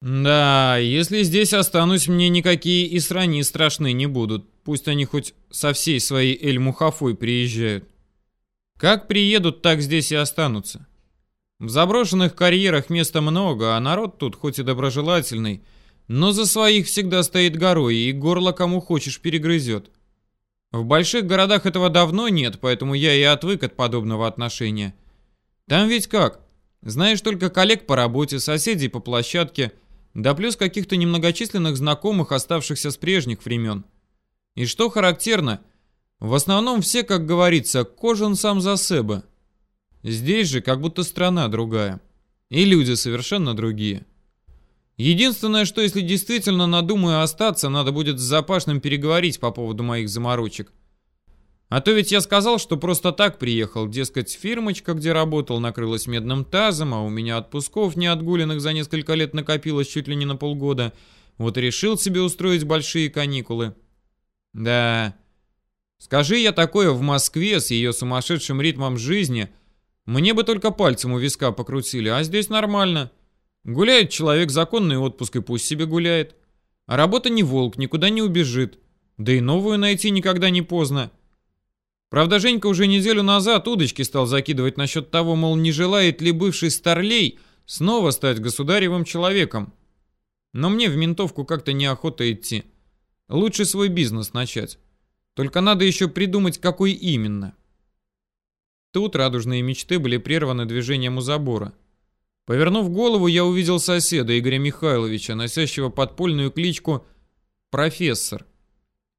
Да, если здесь останусь, мне никакие и срани страшны не будут. Пусть они хоть со всей своей Эль-Мухафой приезжают. Как приедут, так здесь и останутся. В заброшенных карьерах места много, а народ тут хоть и доброжелательный, но за своих всегда стоит горой, и горло кому хочешь перегрызет. В больших городах этого давно нет, поэтому я и отвык от подобного отношения. Там ведь как? Знаешь только коллег по работе, соседей по площадке, да плюс каких-то немногочисленных знакомых, оставшихся с прежних времен. И что характерно, в основном все, как говорится, кожан сам за себя. Здесь же как будто страна другая. И люди совершенно другие. Единственное, что если действительно надумаю остаться, надо будет с Запашным переговорить по поводу моих заморочек. А то ведь я сказал, что просто так приехал, дескать, фирмочка, где работал, накрылась медным тазом, а у меня отпусков не отгуленных за несколько лет накопилось чуть ли не на полгода. Вот решил себе устроить большие каникулы. Да, скажи я такое в Москве с ее сумасшедшим ритмом жизни, мне бы только пальцем у виска покрутили, а здесь нормально. Гуляет человек, законный отпуск и пусть себе гуляет. А работа не волк, никуда не убежит. Да и новую найти никогда не поздно. Правда, Женька уже неделю назад удочки стал закидывать насчет того, мол, не желает ли бывший старлей снова стать государевым человеком. Но мне в ментовку как-то неохота идти. Лучше свой бизнес начать. Только надо еще придумать, какой именно. Тут радужные мечты были прерваны движением у забора. Повернув голову, я увидел соседа Игоря Михайловича, носящего подпольную кличку «Профессор».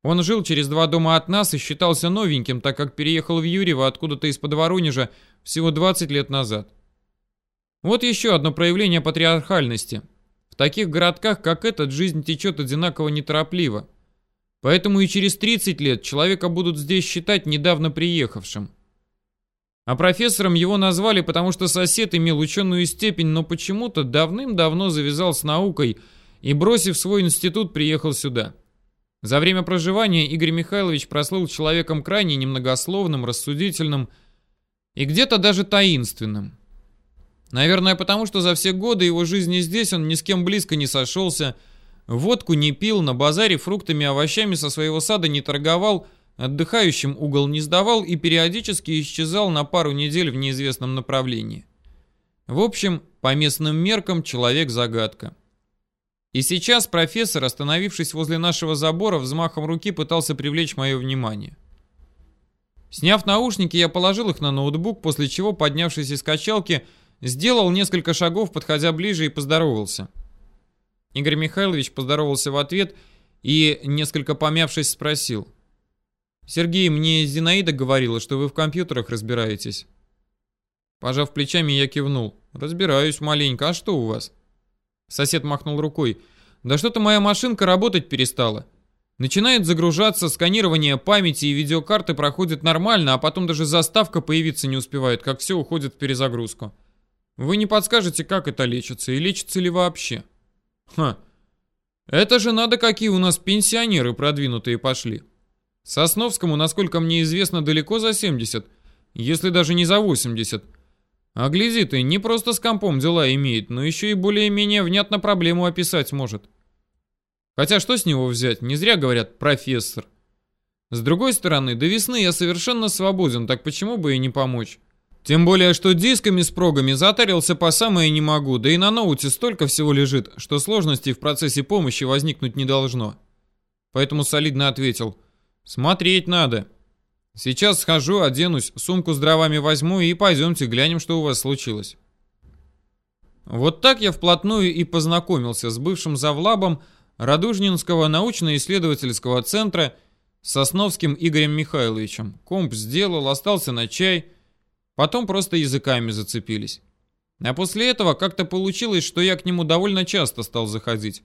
Он жил через два дома от нас и считался новеньким, так как переехал в Юрьево откуда-то из-под Воронежа всего 20 лет назад. Вот еще одно проявление патриархальности. В таких городках, как этот, жизнь течет одинаково неторопливо. Поэтому и через 30 лет человека будут здесь считать недавно приехавшим. А профессором его назвали, потому что сосед имел ученую степень, но почему-то давным-давно завязал с наукой и, бросив свой институт, приехал сюда. За время проживания Игорь Михайлович прослыл человеком крайне немногословным, рассудительным и где-то даже таинственным. Наверное, потому что за все годы его жизни здесь он ни с кем близко не сошелся, водку не пил, на базаре фруктами и овощами со своего сада не торговал, отдыхающим угол не сдавал и периодически исчезал на пару недель в неизвестном направлении. В общем, по местным меркам человек-загадка. И сейчас профессор, остановившись возле нашего забора, взмахом руки пытался привлечь мое внимание. Сняв наушники, я положил их на ноутбук, после чего, поднявшись из качалки, сделал несколько шагов, подходя ближе и поздоровался. Игорь Михайлович поздоровался в ответ и, несколько помявшись, спросил. «Сергей, мне Зинаида говорила, что вы в компьютерах разбираетесь». Пожав плечами, я кивнул. «Разбираюсь маленько. А что у вас?» Сосед махнул рукой. Да что-то моя машинка работать перестала. Начинает загружаться, сканирование памяти и видеокарты проходит нормально, а потом даже заставка появиться не успевает, как все уходит в перезагрузку. Вы не подскажете, как это лечится и лечится ли вообще? Ха. Это же надо, какие у нас пенсионеры продвинутые пошли. Сосновскому, насколько мне известно, далеко за 70, если даже не за 80. А гляди ты, не просто с компом дела имеет, но еще и более-менее внятно проблему описать может. Хотя что с него взять? Не зря говорят «профессор». С другой стороны, до весны я совершенно свободен, так почему бы и не помочь? Тем более, что дисками с прогами затарился по самое не могу, да и на ноуте столько всего лежит, что сложностей в процессе помощи возникнуть не должно. Поэтому солидно ответил «Смотреть надо». Сейчас схожу, оденусь, сумку с дровами возьму и пойдемте глянем, что у вас случилось. Вот так я вплотную и познакомился с бывшим завлабом Радужнинского научно-исследовательского центра Сосновским Игорем Михайловичем. Комп сделал, остался на чай, потом просто языками зацепились. А после этого как-то получилось, что я к нему довольно часто стал заходить.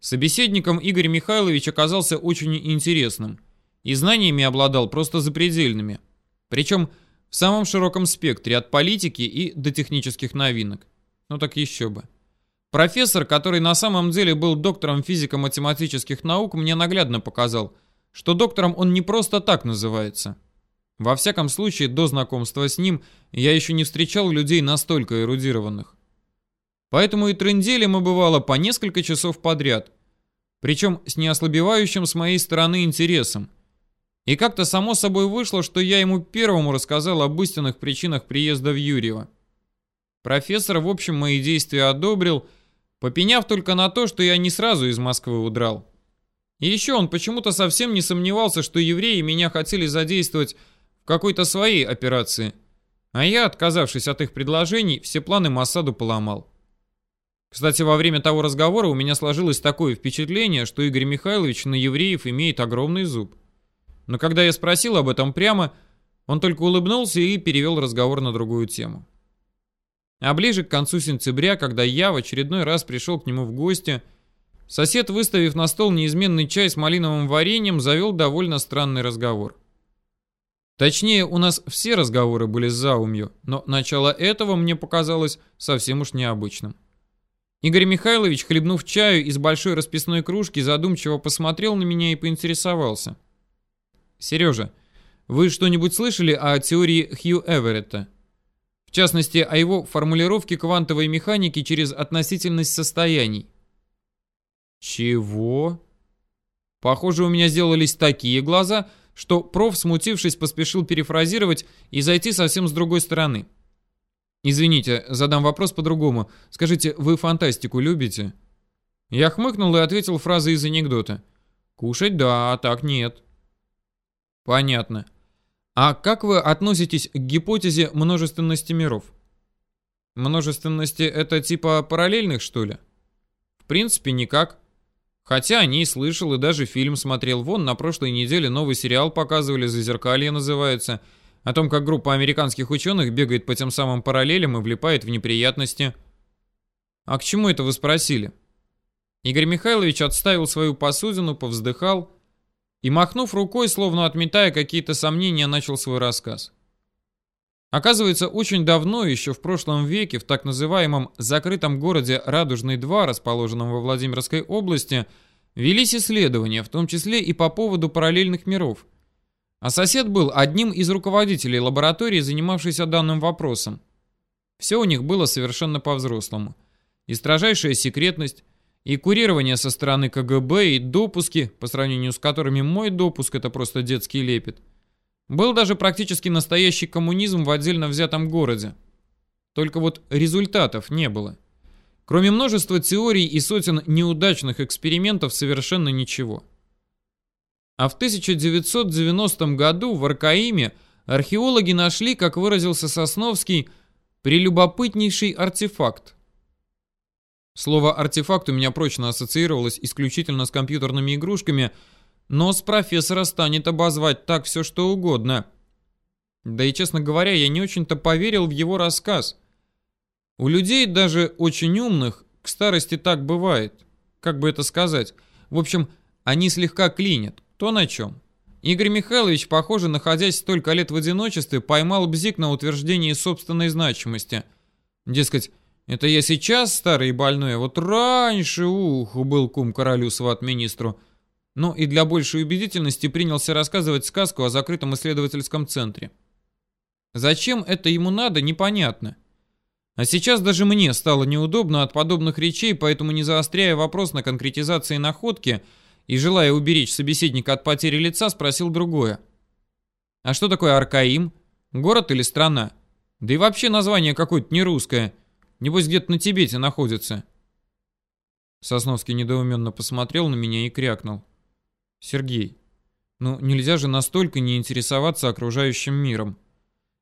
Собеседником Игорь Михайлович оказался очень интересным – и знаниями обладал просто запредельными. Причем в самом широком спектре, от политики и до технических новинок. Ну так еще бы. Профессор, который на самом деле был доктором физико-математических наук, мне наглядно показал, что доктором он не просто так называется. Во всяком случае, до знакомства с ним я еще не встречал людей настолько эрудированных. Поэтому и трындели мы бывало по несколько часов подряд. Причем с неослабевающим с моей стороны интересом. И как-то само собой вышло, что я ему первому рассказал об истинных причинах приезда в Юрьево. Профессор, в общем, мои действия одобрил, попеняв только на то, что я не сразу из Москвы удрал. И еще он почему-то совсем не сомневался, что евреи меня хотели задействовать в какой-то своей операции. А я, отказавшись от их предложений, все планы Массаду поломал. Кстати, во время того разговора у меня сложилось такое впечатление, что Игорь Михайлович на евреев имеет огромный зуб. Но когда я спросил об этом прямо, он только улыбнулся и перевел разговор на другую тему. А ближе к концу сентября, когда я в очередной раз пришел к нему в гости, сосед, выставив на стол неизменный чай с малиновым вареньем, завел довольно странный разговор. Точнее, у нас все разговоры были с заумью, но начало этого мне показалось совсем уж необычным. Игорь Михайлович, хлебнув чаю из большой расписной кружки, задумчиво посмотрел на меня и поинтересовался. «Сережа, вы что-нибудь слышали о теории Хью Эверетта? В частности, о его формулировке квантовой механики через относительность состояний?» «Чего?» Похоже, у меня сделались такие глаза, что проф, смутившись, поспешил перефразировать и зайти совсем с другой стороны. «Извините, задам вопрос по-другому. Скажите, вы фантастику любите?» Я хмыкнул и ответил фразой из анекдота. «Кушать да, а так нет». «Понятно. А как вы относитесь к гипотезе множественности миров?» «Множественности — это типа параллельных, что ли?» «В принципе, никак. Хотя о ней слышал и даже фильм смотрел. Вон, на прошлой неделе новый сериал показывали, «Зазеркалье» называется — о том, как группа американских ученых бегает по тем самым параллелям и влипает в неприятности. А к чему это вы спросили? Игорь Михайлович отставил свою посудину, повздыхал и, махнув рукой, словно отметая какие-то сомнения, начал свой рассказ. Оказывается, очень давно, еще в прошлом веке, в так называемом закрытом городе Радужный-2, расположенном во Владимирской области, велись исследования, в том числе и по поводу параллельных миров – а сосед был одним из руководителей лаборатории, занимавшейся данным вопросом. Все у них было совершенно по-взрослому. И строжайшая секретность, и курирование со стороны КГБ, и допуски, по сравнению с которыми мой допуск это просто детский лепет. Был даже практически настоящий коммунизм в отдельно взятом городе. Только вот результатов не было. Кроме множества теорий и сотен неудачных экспериментов совершенно ничего. А в 1990 году в Аркаиме археологи нашли, как выразился Сосновский, прелюбопытнейший артефакт. Слово «артефакт» у меня прочно ассоциировалось исключительно с компьютерными игрушками, но с профессора станет обозвать так все что угодно. Да и, честно говоря, я не очень-то поверил в его рассказ. У людей, даже очень умных, к старости так бывает. Как бы это сказать? В общем, они слегка клинят. То на чем. Игорь Михайлович, похоже, находясь столько лет в одиночестве, поймал бзик на утверждении собственной значимости. Дескать, это я сейчас старый и больной, а вот раньше, ух, был кум королю сват-министру. Ну и для большей убедительности принялся рассказывать сказку о закрытом исследовательском центре. Зачем это ему надо, непонятно. А сейчас даже мне стало неудобно от подобных речей, поэтому не заостряя вопрос на конкретизации находки, и, желая уберечь собеседника от потери лица, спросил другое. «А что такое Аркаим? Город или страна? Да и вообще название какое-то не русское. Небось где-то на Тибете находится». Сосновский недоуменно посмотрел на меня и крякнул. «Сергей, ну нельзя же настолько не интересоваться окружающим миром.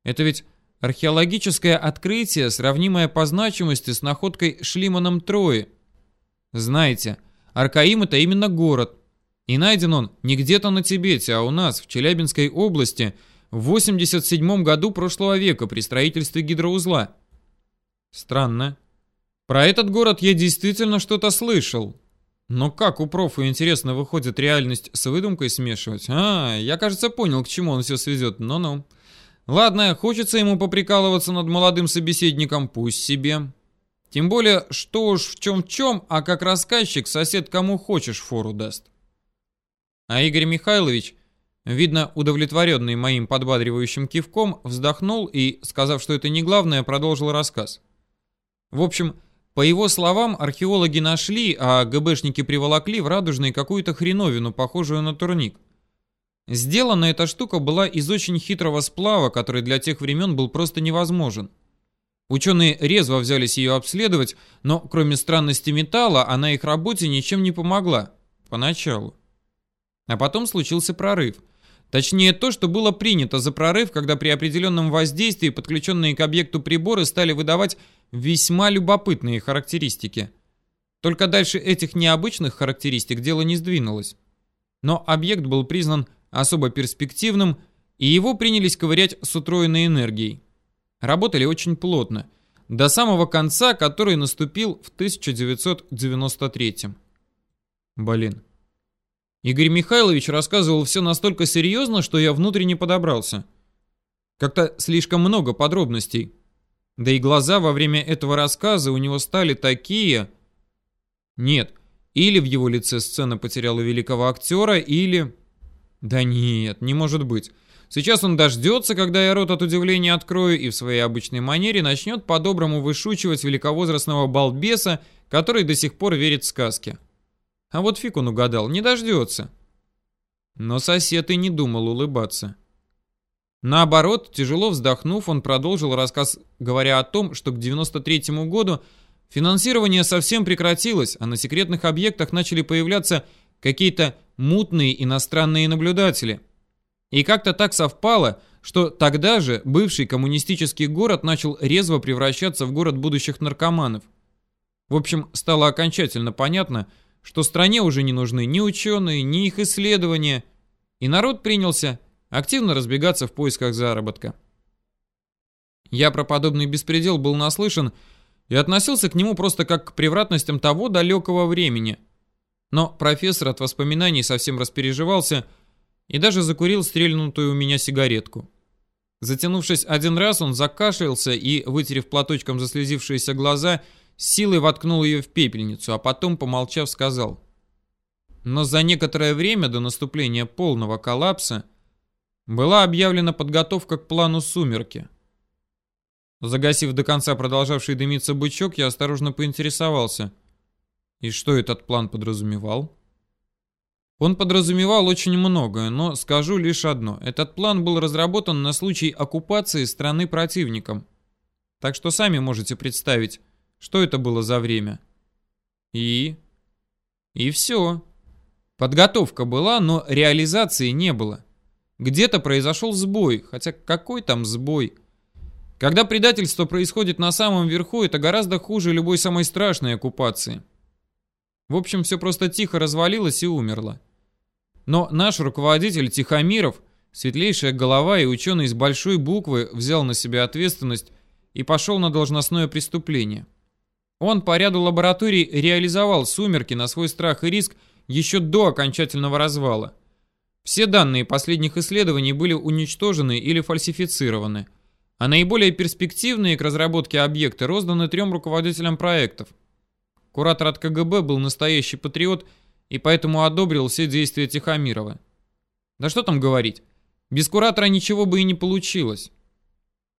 Это ведь археологическое открытие, сравнимое по значимости с находкой Шлиманом Трои. Знаете, Аркаим это именно город. И найден он не где-то на Тибете, а у нас, в Челябинской области, в 87 году прошлого века при строительстве гидроузла. Странно. Про этот город я действительно что-то слышал. Но как у профа, интересно, выходит реальность с выдумкой смешивать? А, я, кажется, понял, к чему он все свезет. Ну-ну. Ладно, хочется ему поприкалываться над молодым собеседником, пусть себе. Тем более, что уж в чем в чем, а как рассказчик сосед кому хочешь фору даст. А Игорь Михайлович, видно удовлетворенный моим подбадривающим кивком, вздохнул и, сказав, что это не главное, продолжил рассказ. В общем, По его словам, археологи нашли, а ГБшники приволокли в Радужный какую-то хреновину, похожую на турник. Сделана эта штука была из очень хитрого сплава, который для тех времен был просто невозможен. Ученые резво взялись ее обследовать, но кроме странности металла, она их работе ничем не помогла. Поначалу. А потом случился прорыв. Точнее, то, что было принято за прорыв, когда при определенном воздействии подключенные к объекту приборы стали выдавать весьма любопытные характеристики. Только дальше этих необычных характеристик дело не сдвинулось. Но объект был признан особо перспективным, и его принялись ковырять с утроенной энергией. Работали очень плотно, до самого конца, который наступил в 1993 Блин. Игорь Михайлович рассказывал все настолько серьезно, что я внутренне подобрался. Как-то слишком много подробностей. Да и глаза во время этого рассказа у него стали такие... Нет, или в его лице сцена потеряла великого актера, или... Да нет, не может быть. Сейчас он дождется, когда я рот от удивления открою, и в своей обычной манере начнет по-доброму вышучивать великовозрастного балбеса, который до сих пор верит в сказки. А вот фиг он угадал, не дождется. Но сосед и не думал улыбаться. Наоборот, тяжело вздохнув, он продолжил рассказ, говоря о том, что к 93 году финансирование совсем прекратилось, а на секретных объектах начали появляться какие-то мутные иностранные наблюдатели. И как-то так совпало, что тогда же бывший коммунистический город начал резво превращаться в город будущих наркоманов. В общем, стало окончательно понятно, что стране уже не нужны ни ученые, ни их исследования, и народ принялся активно разбегаться в поисках заработка. Я про подобный беспредел был наслышан и относился к нему просто как к превратностям того далекого времени – но профессор от воспоминаний совсем распереживался и даже закурил стрельнутую у меня сигаретку. Затянувшись один раз, он закашлялся и, вытерев платочком заслезившиеся глаза, силой воткнул ее в пепельницу, а потом, помолчав, сказал. Но за некоторое время до наступления полного коллапса была объявлена подготовка к плану «Сумерки». Загасив до конца продолжавший дымиться бычок, я осторожно поинтересовался – и что этот план подразумевал? Он подразумевал очень многое, но скажу лишь одно. Этот план был разработан на случай оккупации страны противником. Так что сами можете представить, что это было за время. И... И все. Подготовка была, но реализации не было. Где-то произошел сбой, хотя какой там сбой? Когда предательство происходит на самом верху, это гораздо хуже любой самой страшной оккупации. В общем, все просто тихо развалилось и умерло. Но наш руководитель Тихомиров, светлейшая голова и ученый с большой буквы, взял на себя ответственность и пошел на должностное преступление. Он по ряду лабораторий реализовал сумерки на свой страх и риск еще до окончательного развала. Все данные последних исследований были уничтожены или фальсифицированы, а наиболее перспективные к разработке объекты розданы трем руководителям проектов – Куратор от КГБ был настоящий патриот и поэтому одобрил все действия Тихомирова. Да что там говорить, без куратора ничего бы и не получилось.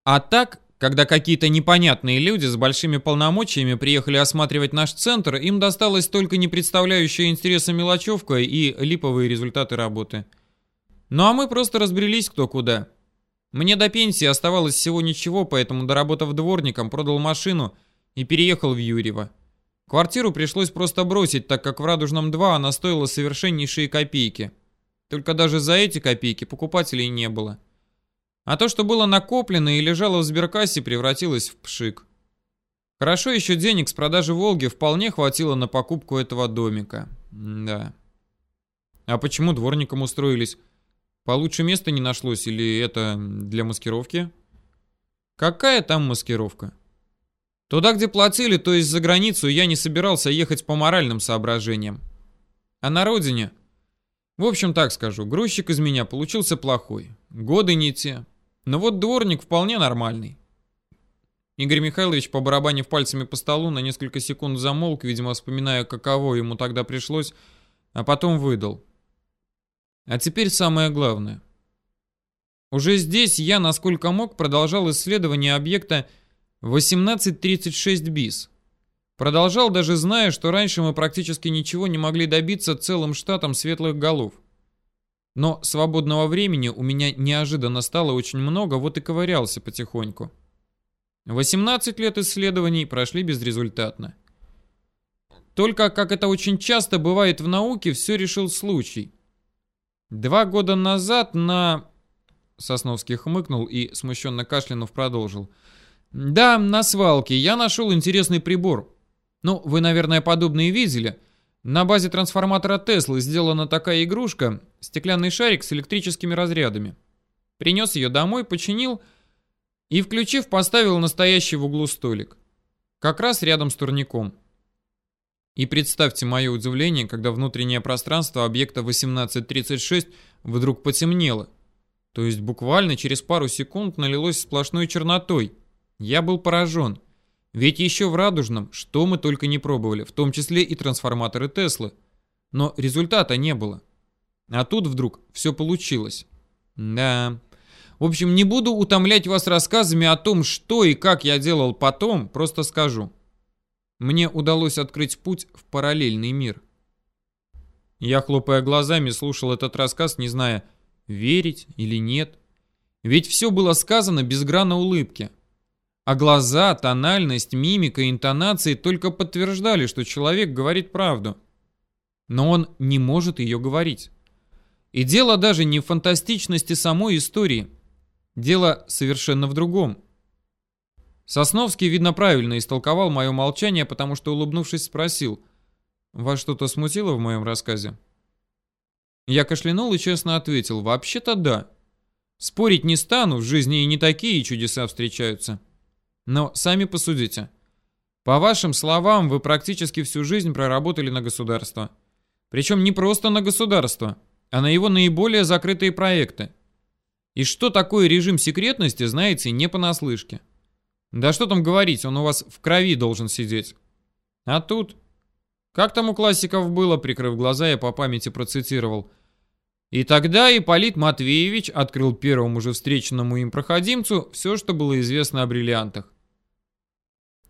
А так, когда какие-то непонятные люди с большими полномочиями приехали осматривать наш центр, им досталось только не представляющая интереса мелочевка и липовые результаты работы. Ну а мы просто разбрелись кто куда. Мне до пенсии оставалось всего ничего, поэтому, доработав дворником, продал машину и переехал в Юрьево. Квартиру пришлось просто бросить, так как в Радужном 2 она стоила совершеннейшие копейки. Только даже за эти копейки покупателей не было. А то, что было накоплено и лежало в сберкассе, превратилось в пшик. Хорошо еще денег с продажи «Волги» вполне хватило на покупку этого домика. да. А почему дворником устроились? Получше места не нашлось или это для маскировки? Какая там маскировка? Туда, где платили, то есть за границу, я не собирался ехать по моральным соображениям. А на родине... В общем, так скажу, грузчик из меня получился плохой. Годы не те. Но вот дворник вполне нормальный. Игорь Михайлович, по побарабанив пальцами по столу, на несколько секунд замолк, видимо, вспоминая, каково ему тогда пришлось, а потом выдал. А теперь самое главное. Уже здесь я, насколько мог, продолжал исследование объекта 1836 бис. Продолжал даже зная, что раньше мы практически ничего не могли добиться целым штатом светлых голов. Но свободного времени у меня неожиданно стало очень много, вот и ковырялся потихоньку. 18 лет исследований прошли безрезультатно. Только, как это очень часто бывает в науке, все решил случай. Два года назад на... Сосновский хмыкнул и, смущенно кашлянув, продолжил. Да, на свалке я нашел интересный прибор. Ну, вы, наверное, подобные видели. На базе трансформатора Теслы сделана такая игрушка, стеклянный шарик с электрическими разрядами. Принес ее домой, починил и, включив, поставил настоящий в углу столик. Как раз рядом с турником. И представьте мое удивление, когда внутреннее пространство объекта 1836 вдруг потемнело. То есть буквально через пару секунд налилось сплошной чернотой. Я был поражен. Ведь еще в Радужном, что мы только не пробовали, в том числе и трансформаторы Теслы. Но результата не было. А тут вдруг все получилось. Да. В общем, не буду утомлять вас рассказами о том, что и как я делал потом, просто скажу. Мне удалось открыть путь в параллельный мир. Я, хлопая глазами, слушал этот рассказ, не зная, верить или нет. Ведь все было сказано без грана улыбки. А глаза, тональность, мимика, интонации только подтверждали, что человек говорит правду. Но он не может ее говорить. И дело даже не в фантастичности самой истории. Дело совершенно в другом. Сосновский, видно, правильно истолковал мое молчание, потому что, улыбнувшись, спросил, «Вас что-то смутило в моем рассказе?» Я кашлянул и честно ответил, «Вообще-то да. Спорить не стану, в жизни и не такие чудеса встречаются. Но сами посудите. По вашим словам, вы практически всю жизнь проработали на государство. Причем не просто на государство, а на его наиболее закрытые проекты. И что такое режим секретности, знаете, не понаслышке. Да что там говорить, он у вас в крови должен сидеть. А тут... Как там у классиков было, прикрыв глаза, я по памяти процитировал. И тогда Ипполит Матвеевич открыл первому же встреченному им проходимцу все, что было известно о бриллиантах.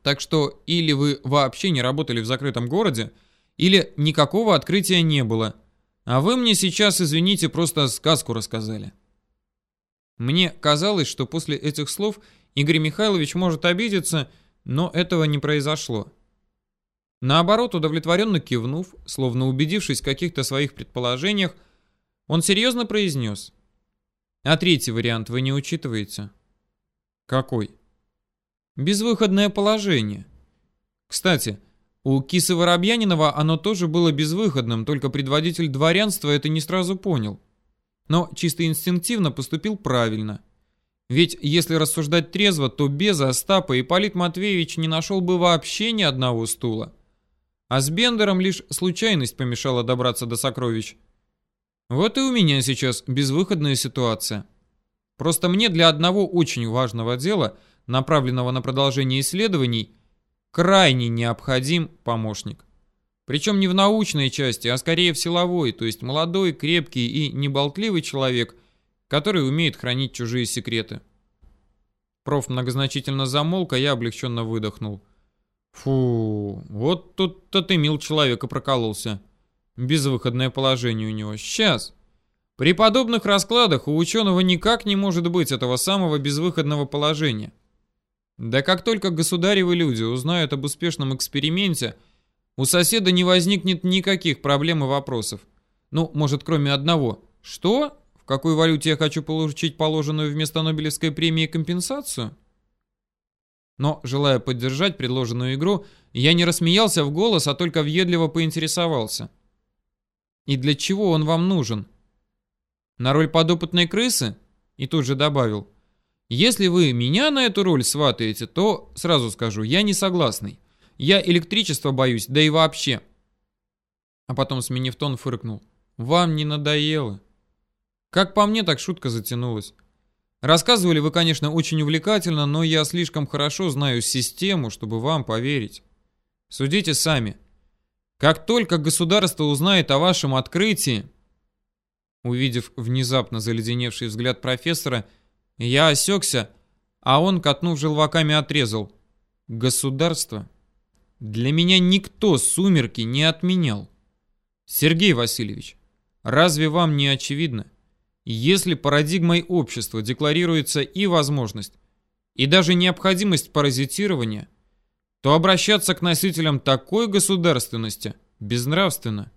Так что или вы вообще не работали в закрытом городе, или никакого открытия не было. А вы мне сейчас, извините, просто сказку рассказали. Мне казалось, что после этих слов Игорь Михайлович может обидеться, но этого не произошло. Наоборот, удовлетворенно кивнув, словно убедившись в каких-то своих предположениях, он серьезно произнес. А третий вариант вы не учитываете? Какой? Безвыходное положение. Кстати, у Кисы Воробьянинова оно тоже было безвыходным, только предводитель дворянства это не сразу понял. Но чисто инстинктивно поступил правильно. Ведь если рассуждать трезво, то без Остапа Ипполит Матвеевич не нашел бы вообще ни одного стула. А с Бендером лишь случайность помешала добраться до сокровищ. Вот и у меня сейчас безвыходная ситуация. Просто мне для одного очень важного дела, направленного на продолжение исследований, крайне необходим помощник. Причем не в научной части, а скорее в силовой, то есть молодой, крепкий и неболтливый человек – который умеет хранить чужие секреты. Проф многозначительно замолк, а я облегченно выдохнул. Фу, вот тут-то ты, мил человек, и прокололся. Безвыходное положение у него. Сейчас. При подобных раскладах у ученого никак не может быть этого самого безвыходного положения. Да как только государевы люди узнают об успешном эксперименте, у соседа не возникнет никаких проблем и вопросов. Ну, может, кроме одного. Что? какой валюте я хочу получить положенную вместо Нобелевской премии компенсацию? Но, желая поддержать предложенную игру, я не рассмеялся в голос, а только въедливо поинтересовался. «И для чего он вам нужен?» «На роль подопытной крысы?» И тут же добавил. «Если вы меня на эту роль сватаете, то, сразу скажу, я не согласный. Я электричество боюсь, да и вообще». А потом, сменив тон, фыркнул. «Вам не надоело?» Как по мне, так шутка затянулась. Рассказывали вы, конечно, очень увлекательно, но я слишком хорошо знаю систему, чтобы вам поверить. Судите сами. Как только государство узнает о вашем открытии... Увидев внезапно заледеневший взгляд профессора, я осекся, а он, катнув желваками, отрезал. Государство Для меня никто сумерки не отменял. Сергей Васильевич, разве вам не очевидно? Если парадигмой общества декларируется и возможность, и даже необходимость паразитирования, то обращаться к носителям такой государственности безнравственно.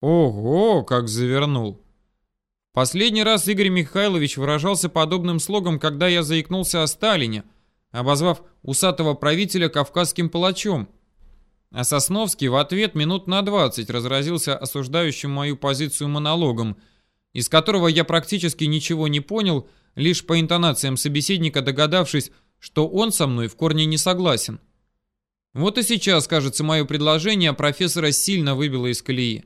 Ого, как завернул. Последний раз Игорь Михайлович выражался подобным слогом, когда я заикнулся о Сталине, обозвав усатого правителя кавказским палачом. А Сосновский в ответ минут на 20 разразился осуждающим мою позицию монологом, из которого я практически ничего не понял, лишь по интонациям собеседника догадавшись, что он со мной в корне не согласен. Вот и сейчас, кажется, мое предложение профессора сильно выбило из колеи.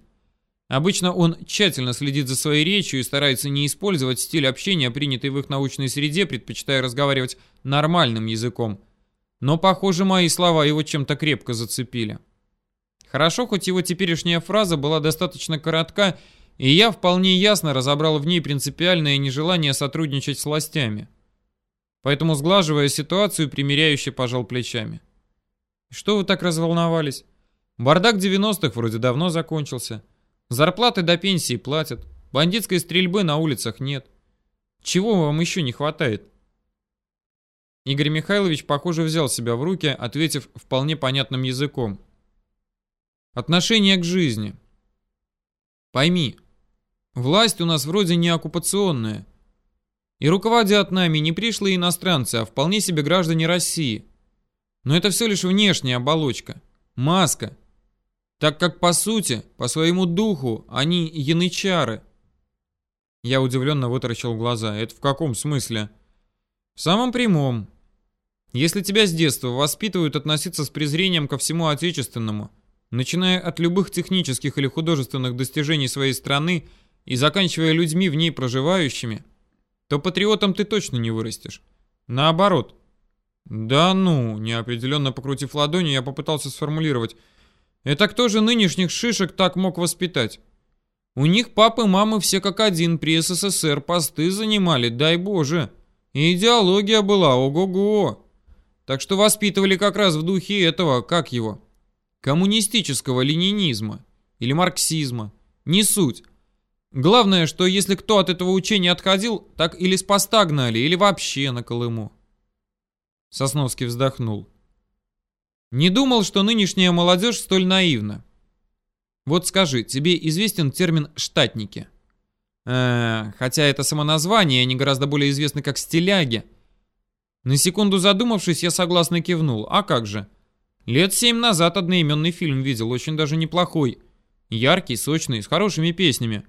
Обычно он тщательно следит за своей речью и старается не использовать стиль общения, принятый в их научной среде, предпочитая разговаривать нормальным языком. Но, похоже, мои слова его чем-то крепко зацепили. Хорошо, хоть его теперешняя фраза была достаточно коротка, и я вполне ясно разобрал в ней принципиальное нежелание сотрудничать с властями. Поэтому, сглаживая ситуацию, примиряюще пожал плечами. «Что вы так разволновались? Бардак 90-х вроде давно закончился». Зарплаты до пенсии платят. Бандитской стрельбы на улицах нет. Чего вам еще не хватает? Игорь Михайлович, похоже, взял себя в руки, ответив вполне понятным языком. Отношение к жизни. Пойми, власть у нас вроде не оккупационная. И руководят нами не пришлые иностранцы, а вполне себе граждане России. Но это все лишь внешняя оболочка. Маска, так как по сути, по своему духу, они янычары. Я удивленно вытаращил глаза. Это в каком смысле? В самом прямом. Если тебя с детства воспитывают относиться с презрением ко всему отечественному, начиная от любых технических или художественных достижений своей страны и заканчивая людьми в ней проживающими, то патриотом ты точно не вырастешь. Наоборот. Да ну, неопределенно покрутив ладонью, я попытался сформулировать – это кто же нынешних шишек так мог воспитать? У них папы мамы все как один при СССР посты занимали, дай боже. И идеология была, ого-го. Так что воспитывали как раз в духе этого, как его, коммунистического ленинизма или марксизма. Не суть. Главное, что если кто от этого учения отходил, так или с поста гнали, или вообще на Колыму. Сосновский вздохнул. Не думал, что нынешняя молодежь столь наивна. Вот скажи, тебе известен термин «штатники»? Э, хотя это самоназвание, они гораздо более известны как «стиляги». На секунду задумавшись, я согласно кивнул. А как же? Лет семь назад одноименный фильм видел, очень даже неплохой. Яркий, сочный, с хорошими песнями.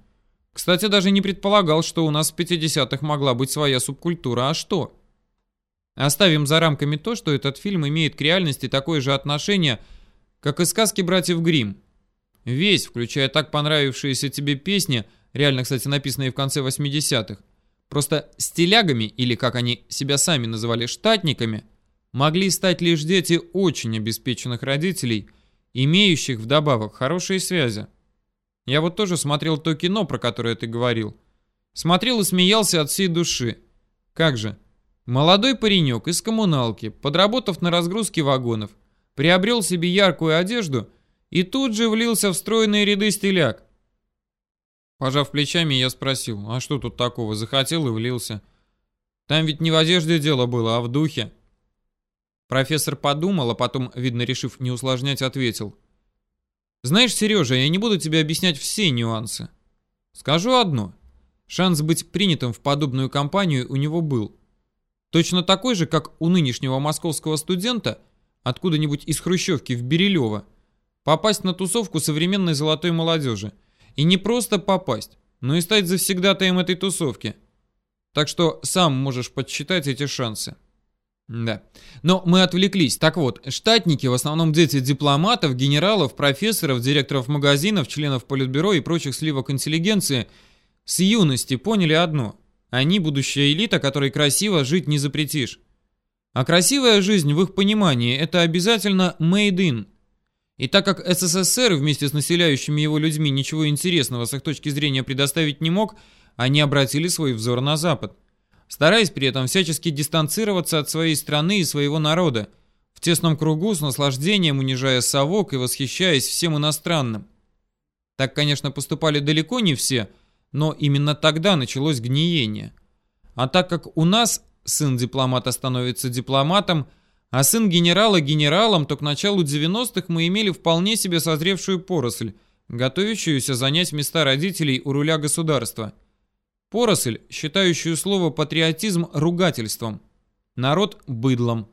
Кстати, даже не предполагал, что у нас в 50-х могла быть своя субкультура. А что? Оставим за рамками то, что этот фильм имеет к реальности такое же отношение, как и сказки братьев Гримм. Весь, включая так понравившиеся тебе песни, реально, кстати, написанные в конце 80-х, просто стилягами, или как они себя сами называли, штатниками, могли стать лишь дети очень обеспеченных родителей, имеющих вдобавок хорошие связи. Я вот тоже смотрел то кино, про которое ты говорил. Смотрел и смеялся от всей души. Как же, Молодой паренек из коммуналки, подработав на разгрузке вагонов, приобрел себе яркую одежду и тут же влился в стройные ряды стиляк. Пожав плечами, я спросил, а что тут такого, захотел и влился. Там ведь не в одежде дело было, а в духе. Профессор подумал, а потом, видно, решив не усложнять, ответил. Знаешь, Сережа, я не буду тебе объяснять все нюансы. Скажу одно. Шанс быть принятым в подобную компанию у него был. Точно такой же, как у нынешнего московского студента, откуда-нибудь из Хрущевки в Берилево, попасть на тусовку современной золотой молодежи. И не просто попасть, но и стать завсегдатаем этой тусовки. Так что сам можешь подсчитать эти шансы. Да. Но мы отвлеклись. Так вот, штатники, в основном дети дипломатов, генералов, профессоров, директоров магазинов, членов политбюро и прочих сливок интеллигенции, с юности поняли одно – они будущая элита, которой красиво жить не запретишь. А красивая жизнь в их понимании – это обязательно made in. И так как СССР вместе с населяющими его людьми ничего интересного с их точки зрения предоставить не мог, они обратили свой взор на Запад, стараясь при этом всячески дистанцироваться от своей страны и своего народа, в тесном кругу с наслаждением унижая совок и восхищаясь всем иностранным. Так, конечно, поступали далеко не все, но именно тогда началось гниение. А так как у нас сын дипломата становится дипломатом, а сын генерала генералом, то к началу 90-х мы имели вполне себе созревшую поросль, готовящуюся занять места родителей у руля государства. Поросль, считающую слово «патриотизм» ругательством, народ – быдлом,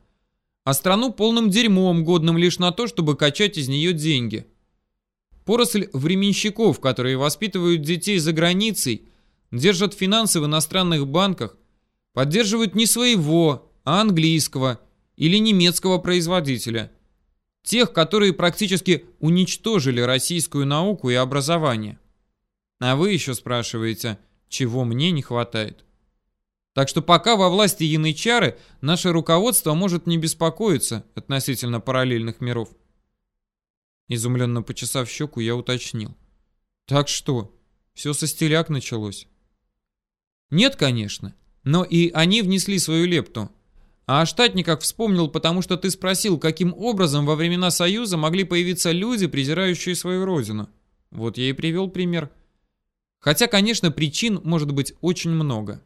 а страну полным дерьмом, годным лишь на то, чтобы качать из нее деньги. Поросль временщиков, которые воспитывают детей за границей, держат финансы в иностранных банках, поддерживают не своего, а английского или немецкого производителя. Тех, которые практически уничтожили российскую науку и образование. А вы еще спрашиваете, чего мне не хватает? Так что пока во власти янычары, наше руководство может не беспокоиться относительно параллельных миров. Изумленно почесав щеку, я уточнил. Так что, все со стеляк началось? Нет, конечно, но и они внесли свою лепту. А о штатниках вспомнил, потому что ты спросил, каким образом во времена Союза могли появиться люди, презирающие свою родину. Вот я и привел пример. Хотя, конечно, причин может быть очень много.